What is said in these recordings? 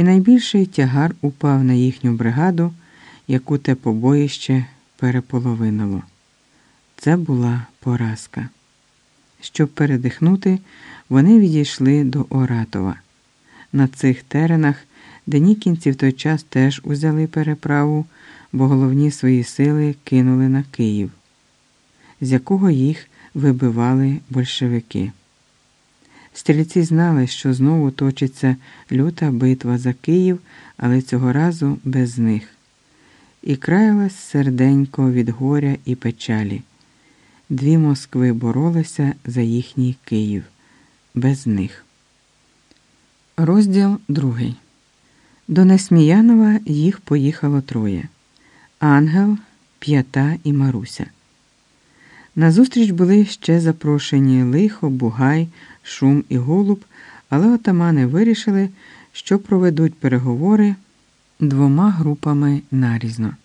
І найбільший тягар упав на їхню бригаду, яку те побоїще переполовинило. Це була поразка. Щоб передихнути, вони відійшли до Оратова. На цих теренах денікінці в той час теж узяли переправу, бо головні свої сили кинули на Київ, з якого їх вибивали большевики. Стрільці знали, що знову точиться люта битва за Київ, але цього разу без них. І краялась серденько від горя і печалі. Дві Москви боролися за їхній Київ, без них. Розділ другий. До Несміянова їх поїхало троє Ангел, П'ята і Маруся. Назустріч були ще запрошені лихо, бугай, шум і голуб, але отамани вирішили, що проведуть переговори двома групами нарізно.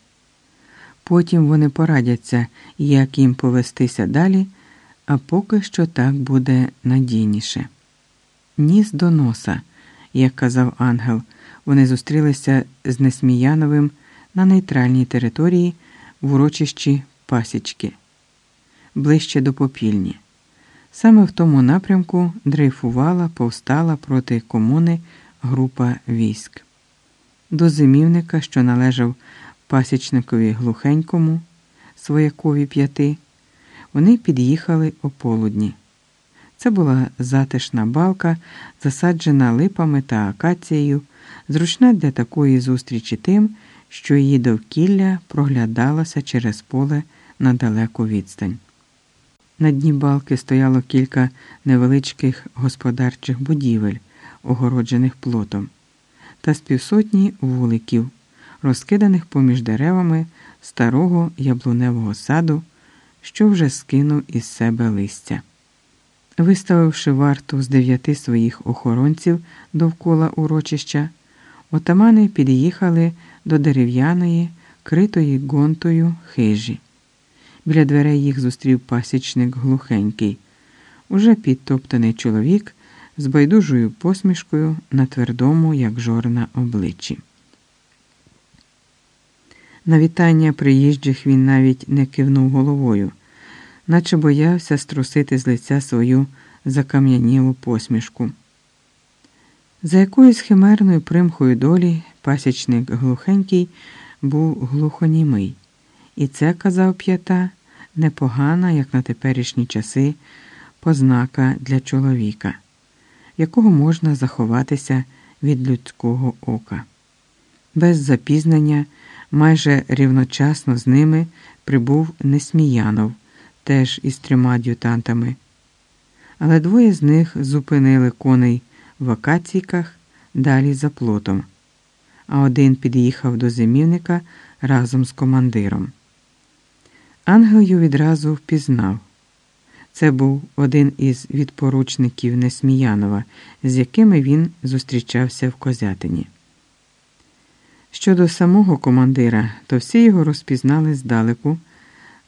Потім вони порадяться, як їм повестися далі, а поки що так буде надійніше. Ніс до носа, як казав ангел, вони зустрілися з Несміяновим на нейтральній території в урочищі Пасічки, ближче до попільні. Саме в тому напрямку дрейфувала, повстала проти комуни група військ. До зимівника, що належав пасічникові глухенькому, своякові п'яти, вони під'їхали о полудні. Це була затишна балка, засаджена липами та акацією, зручна для такої зустрічі тим, що її довкілля проглядалося через поле на далеку відстань. На дні балки стояло кілька невеличких господарчих будівель, огороджених плотом, та з півсотні вуликів, розкиданих поміж деревами старого яблуневого саду, що вже скинув із себе листя. Виставивши варту з дев'яти своїх охоронців довкола урочища, отамани під'їхали до дерев'яної, критої гонтою хижі. Біля дверей їх зустрів пасічник глухенький, уже підтоптаний чоловік з байдужою посмішкою на твердому, як жорна, обличчі. На вітання приїжджих він навіть не кивнув головою, наче боявся струсити з лиця свою закам'янілу посмішку. За якоюсь химерною примхою долі пасічник глухенький був глухонімий, і це, казав п'ята, непогана, як на теперішні часи, познака для чоловіка, якого можна заховатися від людського ока. Без запізнення, майже рівночасно з ними прибув Несміянов, теж із трьома ад'ютантами. Але двоє з них зупинили коней в акаційках далі за плотом, а один під'їхав до зимівника разом з командиром. Ангел ю відразу впізнав. Це був один із відпоручників Несміянова, з якими він зустрічався в Козятині. Щодо самого командира, то всі його розпізнали здалеку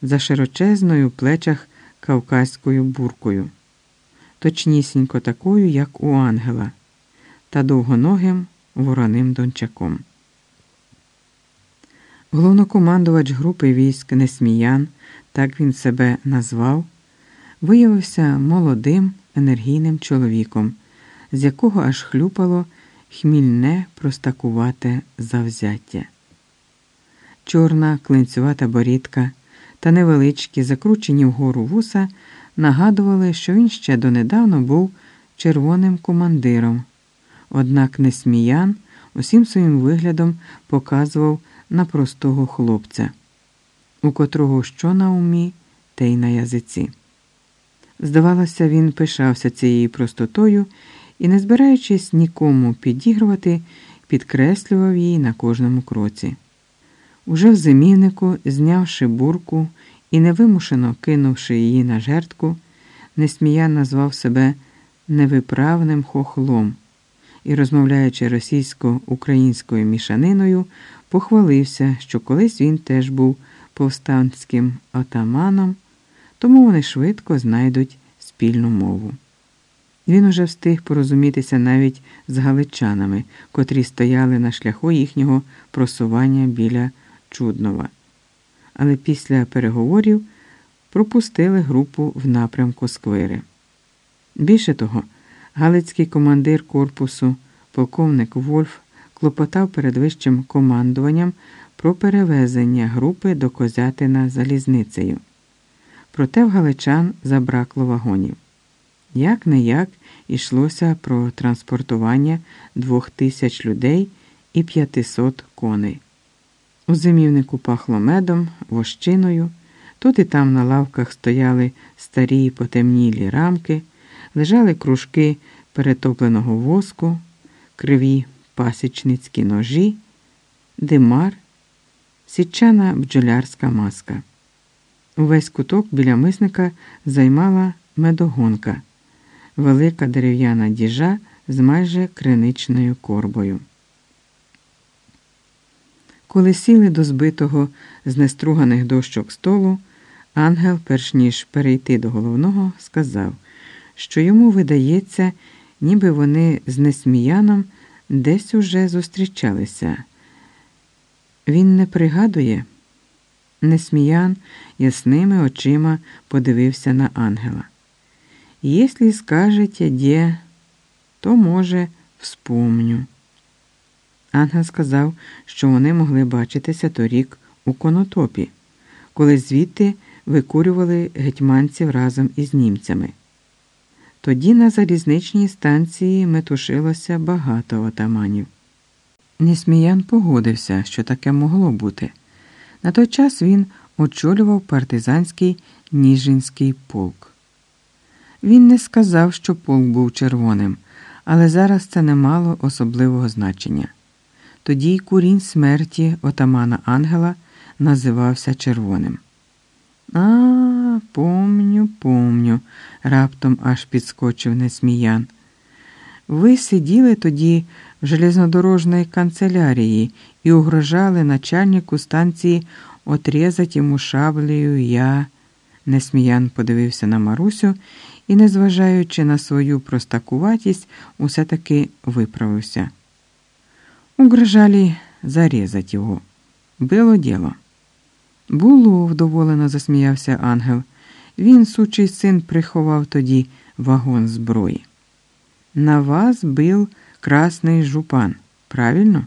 за широчезною в плечах кавказькою буркою, точнісінько такою, як у ангела, та довгоногим вороним дончаком. Головнокомандувач групи військ Несміян, так він себе назвав, виявився молодим енергійним чоловіком, з якого аж хлюпало хмільне простакувате завзяття. Чорна клинцювата борідка та невеличкі, закручені вгору вуса нагадували, що він ще донедавна був червоним командиром, однак Несміян усім своїм виглядом показував на простого хлопця, у котрого що на умі, те й на язиці. Здавалося, він пишався цією простотою і, не збираючись нікому підігрувати, підкреслював її на кожному кроці. Уже в зимівнику, знявши бурку і невимушено кинувши її на жертку, Несміян назвав себе невиправним хохлом і, розмовляючи російсько-українською мішаниною, похвалився, що колись він теж був повстанським отаманом, тому вони швидко знайдуть спільну мову. Він уже встиг порозумітися навіть з галичанами, котрі стояли на шляху їхнього просування біля Чуднова. Але після переговорів пропустили групу в напрямку Сквири. Більше того, галицький командир корпусу, полковник Вольф, клопотав перед вищим командуванням про перевезення групи до Козятина залізницею. Проте в галичан забракло вагонів. Як не як йшлося про транспортування двох тисяч людей і 500 коней. У зимівнику пахло медом, вощиною. Тут і там на лавках стояли старі потемнілі рамки, лежали кружки перетопленого воску, криві пасічницькі ножі, димар, січана бджолярська маска. Увесь куток біля мисника займала медогонка, велика дерев'яна діжа з майже криничною корбою. Коли сіли до збитого з неструганих дощок столу, ангел, перш ніж перейти до головного, сказав, що йому видається, ніби вони з несміяном десь уже зустрічалися. Він не пригадує. Несміян ясними очима подивився на ангела. Если скажете де, то, може, вспомню. Ангел сказав, що вони могли бачитися торік у конотопі, коли звідти викурювали гетьманців разом із німцями. Тоді на залізничній станції метушилося багато отаманів. Несміян погодився, що таке могло бути. На той час він очолював партизанський Ніжинський полк. Він не сказав, що полк був червоним, але зараз це не мало особливого значення. Тоді й курінь смерті отамана Ангела називався червоним. А, помню, помню, раптом аж підскочив несміян. Ви сиділи тоді в железнодорожній канцелярії і угрожали начальнику станції отрізать йому шаблею я. Несміян подивився на Марусю і, незважаючи на свою простакуватість, усе таки виправився. Угрожали зарізать його. Було діло. Було, вдоволено засміявся ангел. Він, сучий син, приховав тоді вагон зброї. На вас бив красний жупан, правильно?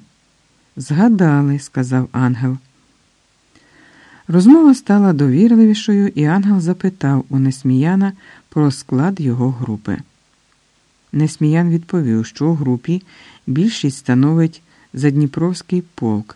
Згадали, сказав ангел. Розмова стала довірливішою, і ангел запитав у Несміяна про склад його групи. Несміян відповів, що у групі більшість становить Задніпровський полк,